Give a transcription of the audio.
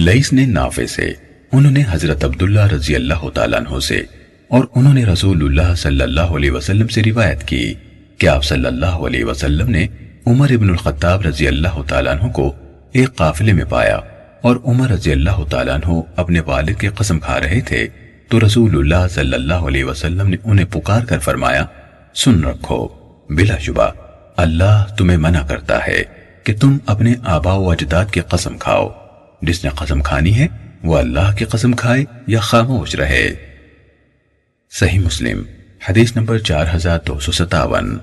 لئیس نے نافع سے انہوں نے حضرت عبداللہ رضی اللہ تعالیٰ عنہ سے اور انہوں نے رسول اللہ صلی اللہ علیہ وسلم سے روایت کی کہ آپ صلی اللہ علیہ وسلم نے عمر ابن الخطاب رضی اللہ تعالیٰ عنہ کو ایک قافلے میں پایا اور عمر رضی اللہ تعالیٰ عنہ اپنے والد کے قسم کھا رہے تھے تو رسول اللہ صلی اللہ علیہ وسلم نے انہیں پکار کر فرمایا، سن رکھو، بلا شبہ، اللہ تمہیں منع کرتا ہے کہ تم اپنے آبا و اجداد کی قسم کھاؤ۔ جس نے قسم کھانی ہے، وہ اللہ کی قسم کھائے یا خاموش رہے۔ صحیح مسلم، حدیث نمبر چار ہزار دو سو ستاون۔